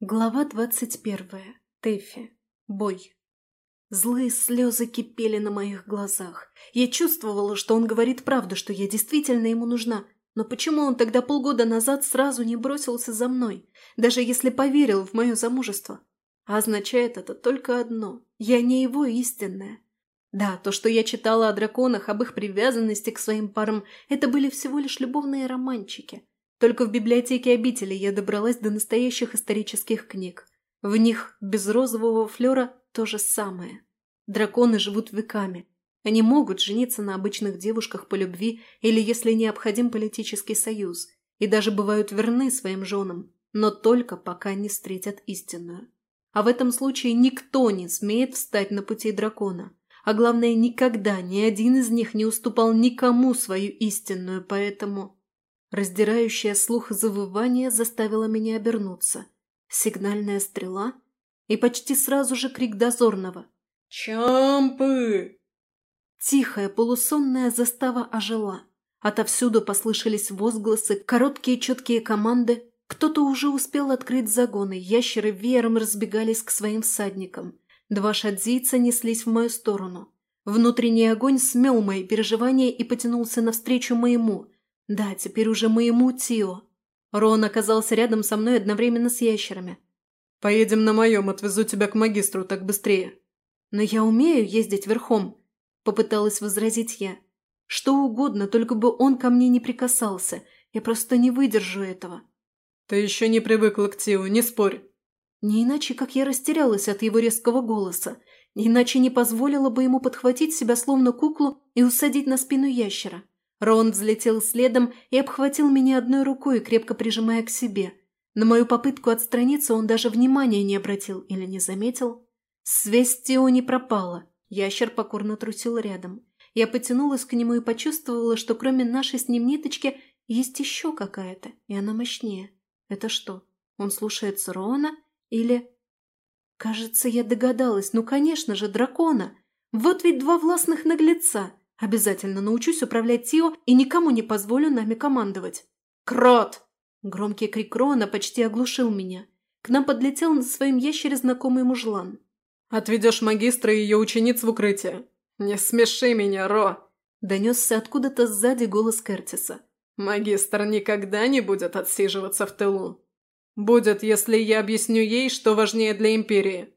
Глава двадцать первая. Тэффи. Бой. Злые слезы кипели на моих глазах. Я чувствовала, что он говорит правду, что я действительно ему нужна. Но почему он тогда полгода назад сразу не бросился за мной, даже если поверил в мое замужество? А означает это только одно. Я не его истинная. Да, то, что я читала о драконах, об их привязанности к своим парам, это были всего лишь любовные романчики. Только в библиотеке обители я добралась до настоящих исторических книг. В них без розового флера то же самое. Драконы живут веками. Они могут жениться на обычных девушках по любви или если необходим политический союз, и даже бывают верны своим женам, но только пока не встретят истинную. А в этом случае никто не смеет встать на пути дракона. А главное, никогда ни один из них не уступал никому свою истинную, поэтому... Раздирающее слух завывание заставило меня обернуться. Сигнальная стрела и почти сразу же крик дозорного. «Чампы!» Тихая полусонная застава ожила. Отовсюду послышались возгласы, короткие четкие команды. Кто-то уже успел открыть загоны, ящеры веером разбегались к своим всадникам. Два шадзийца неслись в мою сторону. Внутренний огонь смел мои переживания и потянулся навстречу моему – да, теперь уже моему Тио. Рон оказался рядом со мной одновременно с ящерами. «Поедем на моем, отвезу тебя к магистру, так быстрее». «Но я умею ездить верхом», – попыталась возразить я. «Что угодно, только бы он ко мне не прикасался. Я просто не выдержу этого». «Ты еще не привыкла к Тио, не спорь». Не иначе, как я растерялась от его резкого голоса, не иначе не позволила бы ему подхватить себя словно куклу и усадить на спину ящера. Рон взлетел следом и обхватил меня одной рукой, крепко прижимая к себе. На мою попытку отстраниться он даже внимания не обратил или не заметил. Связь Тео не пропала. Ящер покорно трусил рядом. Я потянулась к нему и почувствовала, что кроме нашей с ним ниточки есть еще какая-то, и она мощнее. Это что, он слушается Рона или... Кажется, я догадалась. Ну, конечно же, дракона. Вот ведь два властных наглеца. Обязательно научусь управлять Тио и никому не позволю нами командовать. «Крот!» Громкий крик Рона почти оглушил меня. К нам подлетел на своем ящере знакомый мужлан. «Отведешь магистра и ее учениц в укрытие. Не смеши меня, Ро!» Донесся откуда-то сзади голос Кертиса. «Магистр никогда не будет отсиживаться в тылу. Будет, если я объясню ей, что важнее для Империи.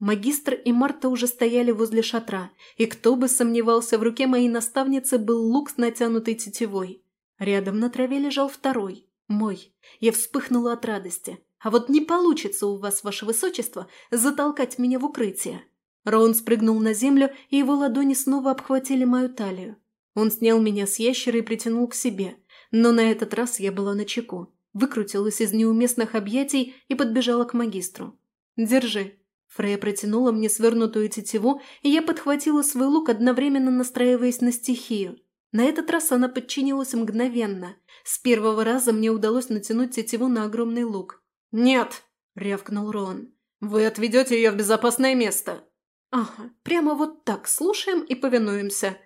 Магистр и Марта уже стояли возле шатра, и кто бы сомневался, в руке моей наставницы был лук с натянутой тетивой. Рядом на траве лежал второй, мой. Я вспыхнула от радости. А вот не получится у вас, ваше высочество, затолкать меня в укрытие. Роун спрыгнул на землю, и его ладони снова обхватили мою талию. Он снял меня с ящера и притянул к себе, но на этот раз я была на чеку. Выкрутилась из неуместных объятий и подбежала к магистру. «Держи», Фрея протянула мне свернутую тетиву, и я подхватила свой лук, одновременно настраиваясь на стихию. На этот раз она подчинилась мгновенно. С первого раза мне удалось натянуть тетиву на огромный лук. «Нет!» – рявкнул Рон. «Вы отведете ее в безопасное место!» «Ага, прямо вот так, слушаем и повинуемся!»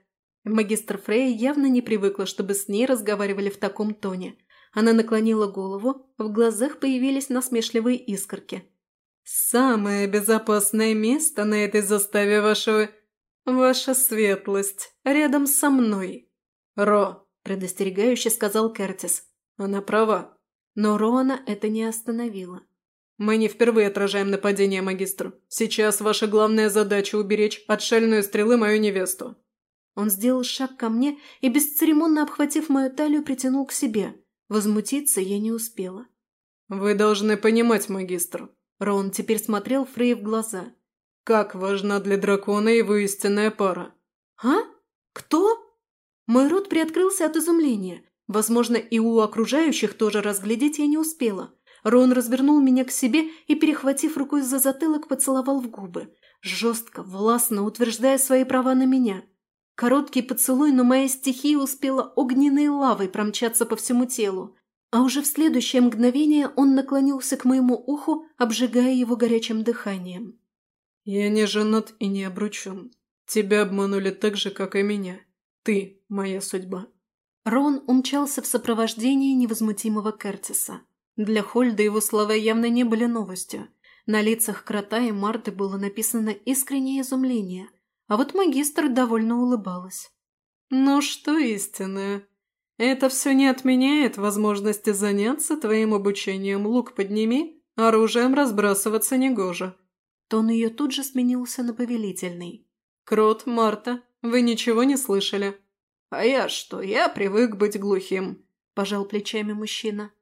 Магистр Фрея явно не привыкла, чтобы с ней разговаривали в таком тоне. Она наклонила голову, в глазах появились насмешливые искорки. «Самое безопасное место на этой заставе вашего... Ваша светлость, рядом со мной». «Ро», – предостерегающе сказал Кертис. «Она права». Но Роана это не остановило. «Мы не впервые отражаем нападение, магистр. Сейчас ваша главная задача – уберечь от шальной стрелы мою невесту». Он сделал шаг ко мне и, бесцеремонно обхватив мою талию, притянул к себе. Возмутиться я не успела. «Вы должны понимать, магистр», Рон теперь смотрел Фрей в глаза. «Как важна для дракона его истинная пара!» «А? Кто?» Мой рот приоткрылся от изумления. Возможно, и у окружающих тоже разглядеть я не успела. Рон развернул меня к себе и, перехватив рукой за затылок, поцеловал в губы. Жестко, властно, утверждая свои права на меня. Короткий поцелуй, но моя стихия успела огненной лавой промчаться по всему телу. А уже в следующее мгновение он наклонился к моему уху, обжигая его горячим дыханием. «Я не женат и не обручен. Тебя обманули так же, как и меня. Ты – моя судьба». Рон умчался в сопровождении невозмутимого Кертиса. Для Хольда его слова явно не были новостью. На лицах Крота и Марты было написано искреннее изумление, а вот магистр довольно улыбалась. «Ну что, истинное, это все не отменяет возможности заняться твоим обучением. Лук подними, оружием разбрасываться негоже». Тон ее тут же сменился на повелительный. «Крот, Марта, вы ничего не слышали?» «А я что, я привык быть глухим», – пожал плечами мужчина.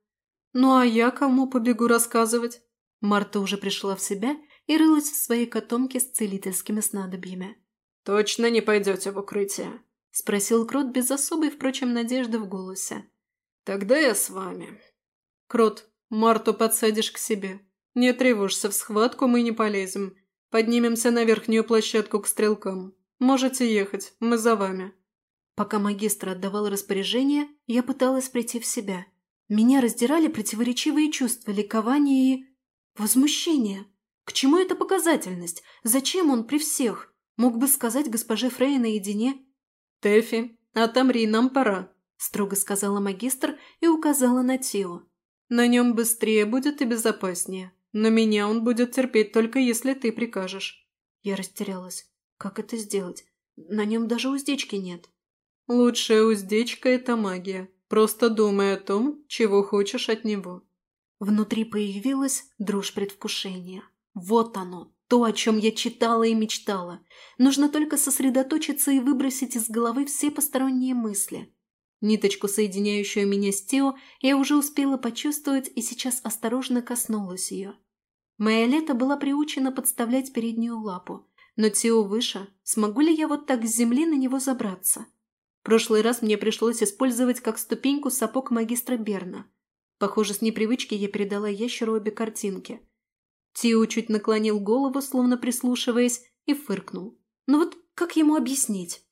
«Ну а я кому побегу рассказывать?» Марта уже пришла в себя и рылась в своей котомке с целительскими снадобьями. «Точно не пойдете в укрытие?» – спросил Крот без особой, впрочем, надежды в голосе. «Тогда я с вами». «Крот, Марту подсадишь к себе. Не тревожься, в схватку мы не полезем. Поднимемся на верхнюю площадку к стрелкам. Можете ехать, мы за вами». Пока магистр отдавал распоряжение, я пыталась прийти в себя. Меня раздирали противоречивые чувства ликования и... возмущения. К чему эта показательность? Зачем он при всех? Мог бы сказать госпоже Фрей наедине. «Тэфи, отомри, нам пора», – строго сказала магистр и указала на Тио. «На нем быстрее будет и безопаснее, но меня он будет терпеть только если ты прикажешь». Я растерялась. Как это сделать? На нем даже уздечки нет. Лучшая уздечка – это магия. Просто думай о том, чего хочешь от него. Внутри появилась дрожь предвкушения. Вот оно, то, о чем я читала и мечтала. Нужно только сосредоточиться и выбросить из головы все посторонние мысли. Ниточку, соединяющую меня с Тео, я уже успела почувствовать и сейчас осторожно коснулась ее. Моя лето была приучена подставлять переднюю лапу, но Тео выше, смогу ли я вот так с земли на него забраться? прошлый раз мне пришлось использовать как ступеньку сапог магистра Берна. Похоже, с непривычки я передала ящеру обе картинки. Тио чуть наклонил голову, словно прислушиваясь, и фыркнул. Ну вот как ему объяснить?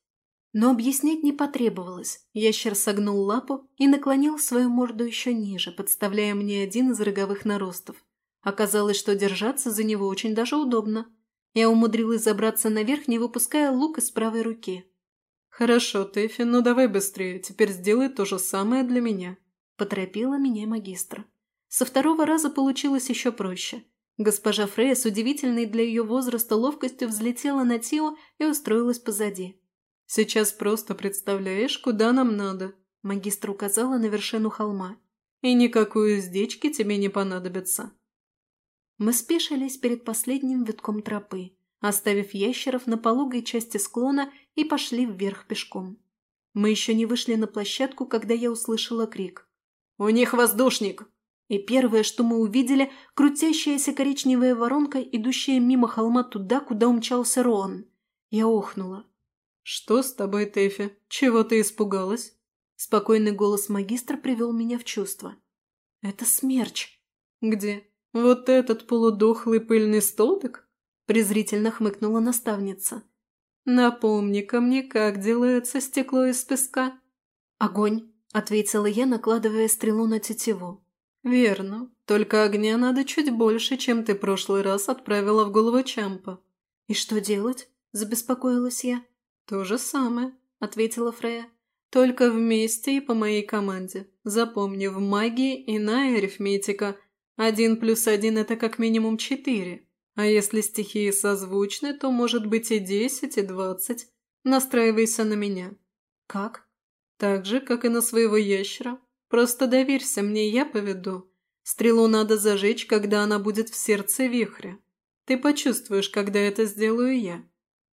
Но объяснять не потребовалось. Ящер согнул лапу и наклонил свою морду еще ниже, подставляя мне один из роговых наростов. Оказалось, что держаться за него очень даже удобно. Я умудрилась забраться наверх, не выпуская лук из правой руки. «Хорошо, Тэфи, ну давай быстрее, теперь сделай то же самое для меня», – поторопила меня магистр. Со второго раза получилось еще проще. Госпожа Фрея с удивительной для ее возраста ловкостью взлетела на Тио и устроилась позади. «Сейчас просто представляешь, куда нам надо», – магистр указала на вершину холма. «И никакой уздечки тебе не понадобится». Мы спешились перед последним витком тропы оставив ящеров на пологой части склона и пошли вверх пешком. Мы еще не вышли на площадку, когда я услышала крик. «У них воздушник!» И первое, что мы увидели, крутящаяся коричневая воронка, идущая мимо холма туда, куда умчался Роан. Я охнула. «Что с тобой, Тэфи? Чего ты испугалась?» Спокойный голос магистра привел меня в чувство. «Это смерч». «Где? Вот этот полудохлый пыльный столбик?» презрительно хмыкнула наставница. «Напомни-ка мне, как делается стекло из песка?» «Огонь», — ответила я, накладывая стрелу на тетиву. «Верно. Только огня надо чуть больше, чем ты прошлый раз отправила в голову Чампа». «И что делать?» – забеспокоилась я. «То же самое», – ответила Фрея. «Только вместе и по моей команде. Запомни, в магии иная арифметика. Один плюс один – это как минимум четыре. А если стихии созвучны, то может быть и десять, и двадцать. Настраивайся на меня. Как? Так же, как и на своего ящера. Просто доверься мне, я поведу. Стрелу надо зажечь, когда она будет в сердце вихря. Ты почувствуешь, когда это сделаю я.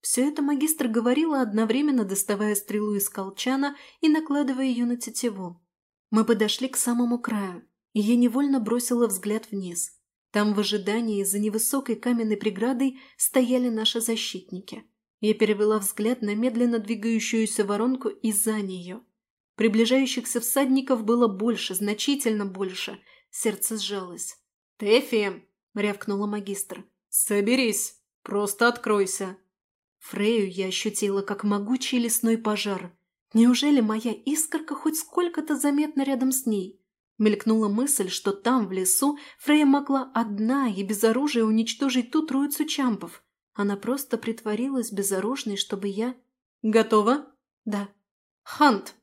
Все это магистр говорила, одновременно доставая стрелу из колчана и накладывая ее на тетиву. Мы подошли к самому краю, и я невольно бросила взгляд вниз. Там в ожидании за невысокой каменной преградой стояли наши защитники. Я перевела взгляд на медленно двигающуюся воронку и за нее. Приближающихся всадников было больше, значительно больше. Сердце сжалось. «Тэфи!» — рявкнула магистр. «Соберись! Просто откройся!» Фрею я ощутила, как могучий лесной пожар. Неужели моя искорка хоть сколько-то заметна рядом с ней? Мелькнула мысль, что там, в лесу, Фрея могла одна и без оружия уничтожить ту троицу чампов. Она просто притворилась безоружной, чтобы я... «Готова?» «Да». «Хант!»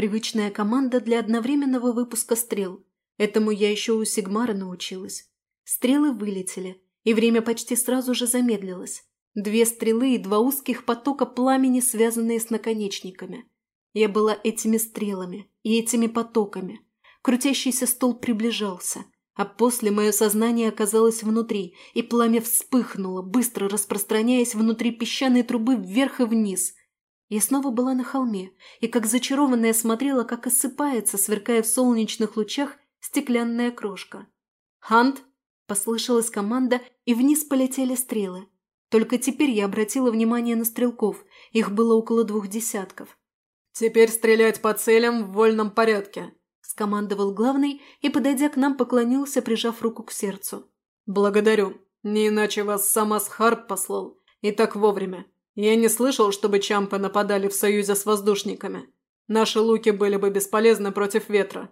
Привычная команда для одновременного выпуска стрел. Этому я еще у Сигмара научилась. Стрелы вылетели, и время почти сразу же замедлилось. Две стрелы и два узких потока пламени, связанные с наконечниками. Я была этими стрелами и этими потоками. Крутящийся стол приближался, а после мое сознание оказалось внутри, и пламя вспыхнуло, быстро распространяясь внутри песчаной трубы вверх и вниз. Я снова была на холме, и как зачарованная смотрела, как осыпается, сверкая в солнечных лучах, стеклянная крошка. «Хант!» – послышалась команда, и вниз полетели стрелы. Только теперь я обратила внимание на стрелков, их было около двух десятков. «Теперь стрелять по целям в вольном порядке», – скомандовал главный и, подойдя к нам, поклонился, прижав руку к сердцу. «Благодарю. Не иначе вас сам Асхард послал. И так вовремя. Я не слышал, чтобы чампы нападали в союзе с воздушниками. Наши луки были бы бесполезны против ветра.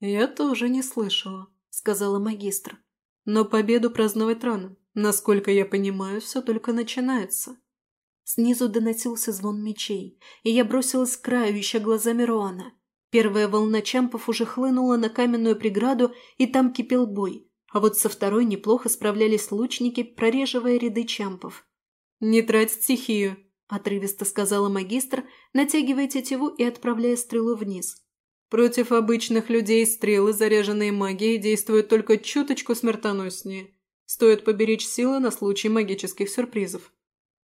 «Я тоже не слышала», — сказала магистр. «Но победу праздновать рано. Насколько я понимаю, все только начинается». Снизу доносился звон мечей, и я бросилась к краю, ища глазами Руана. Первая волна чампов уже хлынула на каменную преграду, и там кипел бой, а вот со второй неплохо справлялись лучники, прореживая ряды чампов. «Не трать стихию», – отрывисто сказала магистр, натягивая тетиву и отправляя стрелу вниз. Против обычных людей стрелы, заряженные магией, действуют только чуточку смертоноснее. Стоит поберечь силы на случай магических сюрпризов.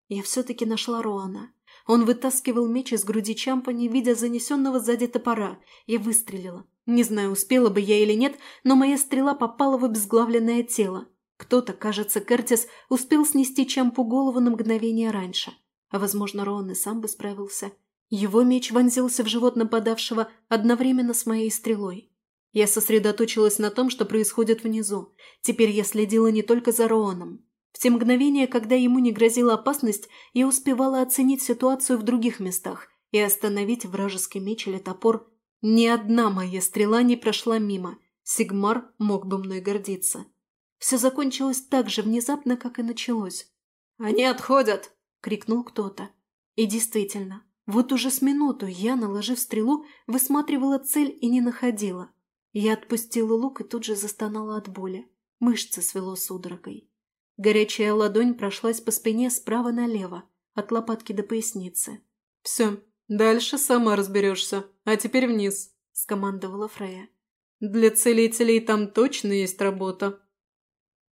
Я все-таки нашла Роана. Он вытаскивал меч из груди Чампа, не видя занесенного сзади топора. Я выстрелила. Не знаю, успела бы я или нет, но моя стрела попала в обезглавленное тело. Кто-то, кажется, Кертис, успел снести Чампу голову на мгновение раньше. А, возможно, Роан и сам бы справился. Его меч вонзился в живот нападавшего одновременно с моей стрелой. Я сосредоточилась на том, что происходит внизу. Теперь я следила не только за Роаном. В те мгновения, когда ему не грозила опасность, я успевала оценить ситуацию в других местах и остановить вражеский меч или топор. Ни одна моя стрела не прошла мимо. Сигмар мог бы мной гордиться. Все закончилось так же внезапно, как и началось. «Они отходят!» — крикнул кто-то. И действительно, вот уже с минуту я, наложив стрелу, высматривала цель и не находила. Я отпустила лук и тут же застонала от боли. Мышцы свело судорогой. Горячая ладонь прошлась по спине справа налево, от лопатки до поясницы. «Все, дальше сама разберешься, а теперь вниз», – скомандовала Фрея. «Для целителей там точно есть работа».